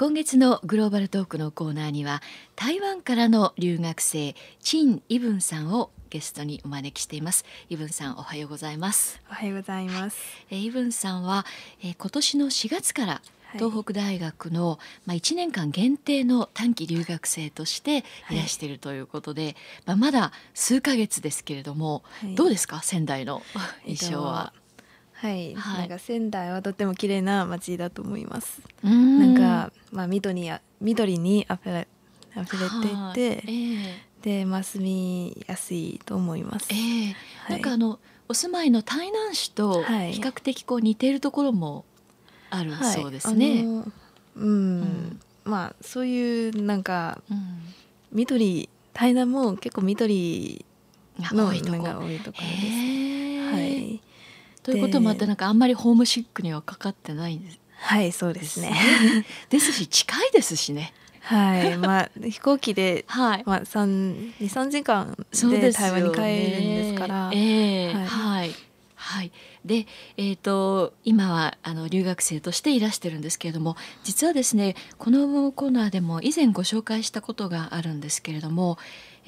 今月のグローバルトークのコーナーには台湾からの留学生陳イブンさんをゲストにお招きしています。イブンさんおはようございます。おはようございます。えイブンさんは、え今年の4月から東北大学の、まあ、1年間限定の短期留学生としてい。らしているということで、はい、まあ、まだ数ヶ月ですけれども、はい、どうですか？仙台の印象は。はい、はい、なんか仙台はとても綺麗な街だと思います。ん。なんかまあ緑や緑にあふれ溢れていて、えー、でまあ住みやすいと思います。えーはい、なんかあのお住まいの台南市と比較的こう似ているところもあるそうですね。はい、うん、うん、まあそういうなんか、うん、緑台南も結構緑の多いとこ。ろが多いところです。はい。ということもあってなんかあんまりホームシックにはかかってないんです。はいそうですね。ですし近いですしね。はい、まあ飛行機で、はい、まあ三二三時間で台湾に帰るんですから。ね、えー、はい、はいはい、で、えーと、今はあの留学生としていらしてるんですけれども実はですねこのコーナーでも以前ご紹介したことがあるんですけれども、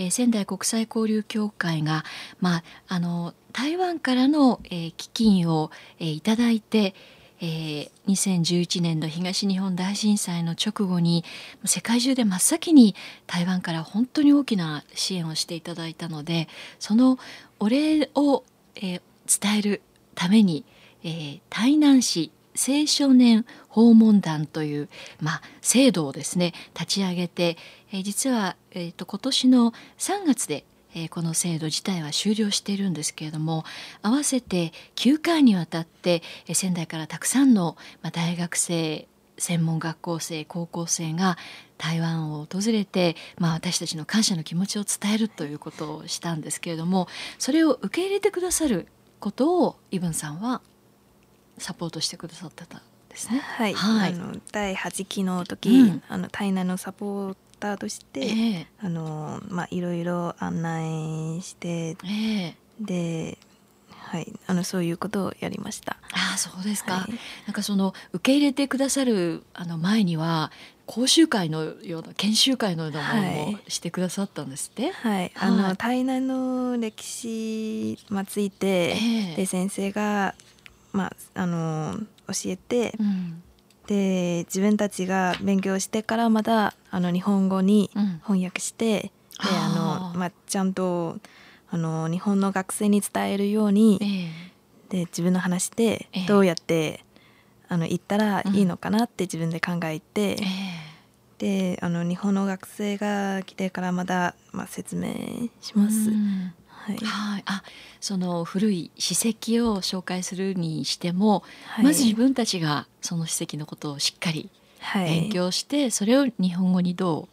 えー、仙台国際交流協会が、まあ、あの台湾からの、えー、基金を、えー、いただいて、えー、2011年の東日本大震災の直後に世界中で真っ先に台湾から本当に大きな支援をしていただいたのでそのお礼を、えー、伝えるために、えー、台南市青少年訪問団という、まあ、制度をですね立ち上げて、えー、実は、えーと、今年の3月で、えー、この制度自体は終了しているんですけれども合わせて9回にわたって、えー、仙台からたくさんの、まあ、大学生専門学校生高校生が台湾を訪れて、まあ、私たちの感謝の気持ちを伝えるということをしたんですけれどもそれを受け入れてくださることをイブンさんはサポートしてくださってたんですね。はい、はい、あの第8期の時、うん、あの台南のサポーターとして、えー、あのまあいろいろ案内して、えー、ではい、あのそういうことをやりました。あそうですか、はい、なんかその受け入れてくださるあの前には講習会のような研修会のようなものをしてくださったんですって？はい、はい、あの台南の歴史について、えー、で先生がまああの教えて、うん、で自分たちが勉強してからまたあの日本語に翻訳して、うん、であのまあちゃんとあの日本の学生に伝えるように、えー、で自分の話でどうやって、えー、あの言ったらいいのかなって自分で考えて、えー、であの日本の学生が来てからまだ、まあ、説明します。はい、はい、あその古い史跡を紹介するにしても、はい、まず自分たちがその史跡のことをしっかり勉強して、はい、それを日本語にど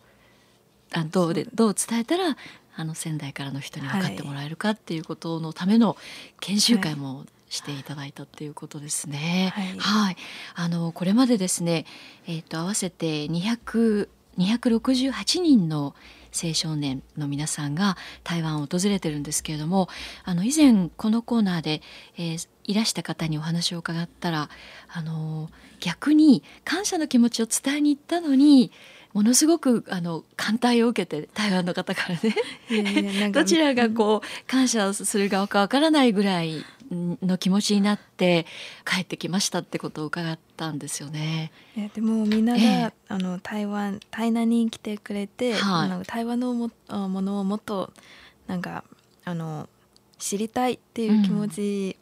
うあどうでどう伝えたらあの仙台からの人に分かってもらえるかっていうことのための研修会もしていただいたっていうことですね。はい、はい、あのこれまでですね、えーと、合わせて200 268人の青少年の皆さんが台湾を訪れてるんですけれどもあの以前このコーナーで、えー、いらした方にお話を伺ったらあの逆に感謝の気持ちを伝えに行ったのにものすごくあの艦隊を受けて台湾の方からね。どちらがこう感謝する側かわからないぐらいの気持ちになって帰ってきましたってことを伺ったんですよね。いやでもみんなが、えー、あの台湾台南に来てくれて、はい、台湾のもものをもっとなんかあの知りたいっていう気持ち、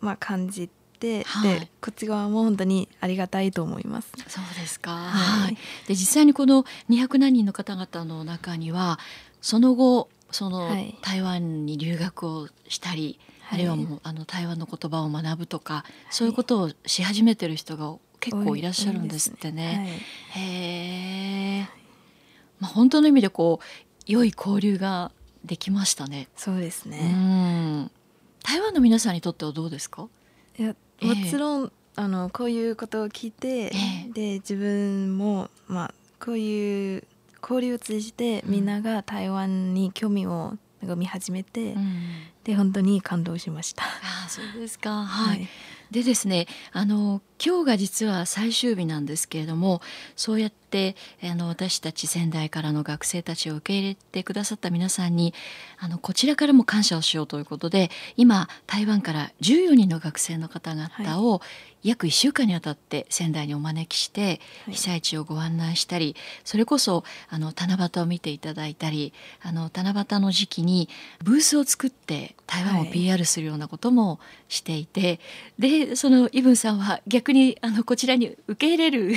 うん、まあ感じて。はい、でこっち側も本当にありがたいと思います。そうですか。はい。で実際にこの200何人の方々の中にはその後その台湾に留学をしたり、はい、あるいはもうあの台湾の言葉を学ぶとか、はい、そういうことをし始めてる人が結構いらっしゃるんですってね。ねへえ。まあ本当の意味でこう良い交流ができましたね。そうですね。台湾の皆さんにとってはどうですか？いやもちろん、あのこういうことを聞いて、で自分も、まあ、こういう交流を通じてみんなが台湾に興味をなんか見始めて、うん、で本当に感動しました。あそうですか、はい、はい、でですねあの今日が実は最終日なんですけれどもそうやってあの私たち仙台からの学生たちを受け入れてくださった皆さんにあのこちらからも感謝をしようということで今台湾から14人の学生の方々を約1週間にわたって仙台にお招きして被災地をご案内したりそれこそあの七夕を見ていただいたりあの七夕の時期にブースを作って台湾を PR するようなこともしていて、はい、でそのイブンさんは逆にあのこちらに受け入れる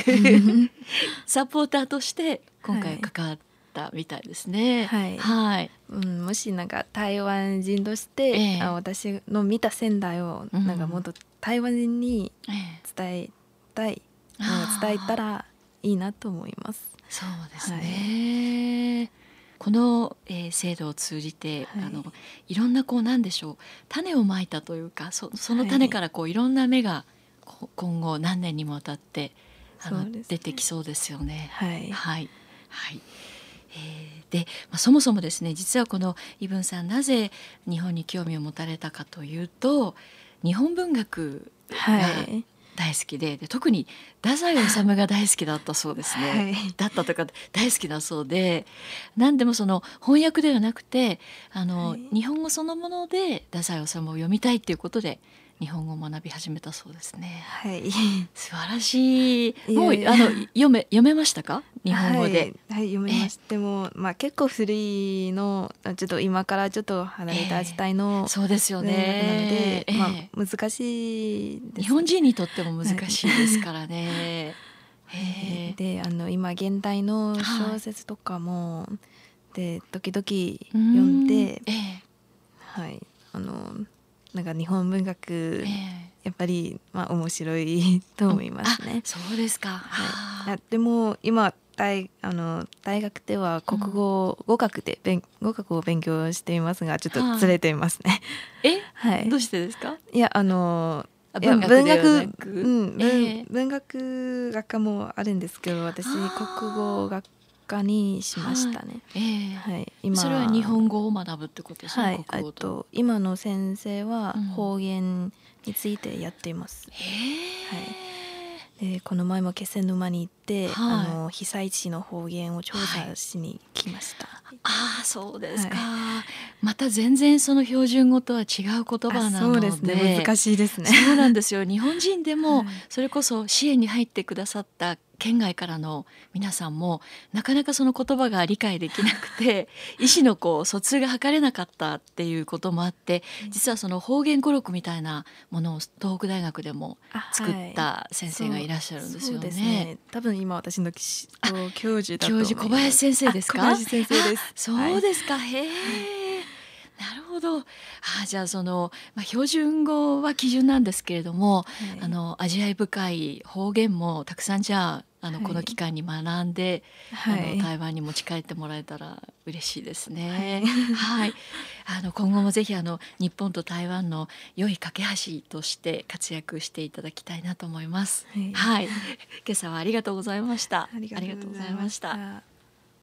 サポーターとして今回関わったみたいですね。はい、はい、うん、もしなんか台湾人として、えー、あ私の見た仙台をなんかもっと台湾人に伝えたい、えー、伝えたらいいなと思います。そうですね、はい。この、えー、制度を通じて、はい、あのいろんなこうなんでしょう種をまいたというかそその種からこういろんな芽が今後何年にもわたってあの、ね、出てきそうですよね。はい、はい。はい。えー、で、まあ、そもそもですね実はこのイブンさんなぜ日本に興味を持たれたかというと日本文学が大好きでで特に太宰治が大好きだったそうですね、はい、だったとか大好きだそうで何でもその翻訳ではなくてあの、はい、日本語そのもので太宰治を読みたいっていうことで日本語を学び始めたそうですね。はい、素晴らしい。もうあの読め読めましたか？日本語で。はい、はい、読めました。でもまあ結構古いのちょっと今からちょっと離れた時代の、えー、そうですよね。なので、まあ難しい、日本人にとっても難しいですからね。えー、であの今現代の小説とかも、はい、で時々読んで、えー、はいあのなんか日本文学、えー、やっぱりまあ面白いと思いますね。そうですか。はい。でも今大あの大学では国語、うん、語学で勉語学を勉強していますがちょっとずれていますね。え、はい。どうしてですか？いやあの文学文学、うん、えー、文学学科もあるんですけど私国語学科にしましたね。はい、えー、はい、今それは日本語を学ぶってことですね。はい、えっと今の先生は方言についてやっています。うん、はい。でこの前も気仙沼に行って、はい、あの被災地の方言を調査しに来ました。はい、ああそうですか、はい、また全然その標準語とは違う言葉なので。そうですね。難しいですね。そうなんですよ。日本人でもそれこそ支援に入ってくださった県外からの皆さんもなかなかその言葉が理解できなくて 意思のこう疎通が図れなかったっていうこともあって実はその方言語録みたいなものを東北大学でも作った先生がいらっしゃるんですよね。ね多分今私の教授教授小林先生ですか？小林先生です。そうですか。へえ。どあじゃあその、まあ、標準語は基準なんですけれども、はい、あの味わい深い方言もたくさんじゃああの、はい、この期間に学んで、はい、あの台湾に持ち帰ってもらえたら嬉しいですね。はい、あの今後もぜひあの日本と台湾の良い架け橋として活躍していただきたいなと思います。はい、今朝はありがとうございました。ありがとうございました。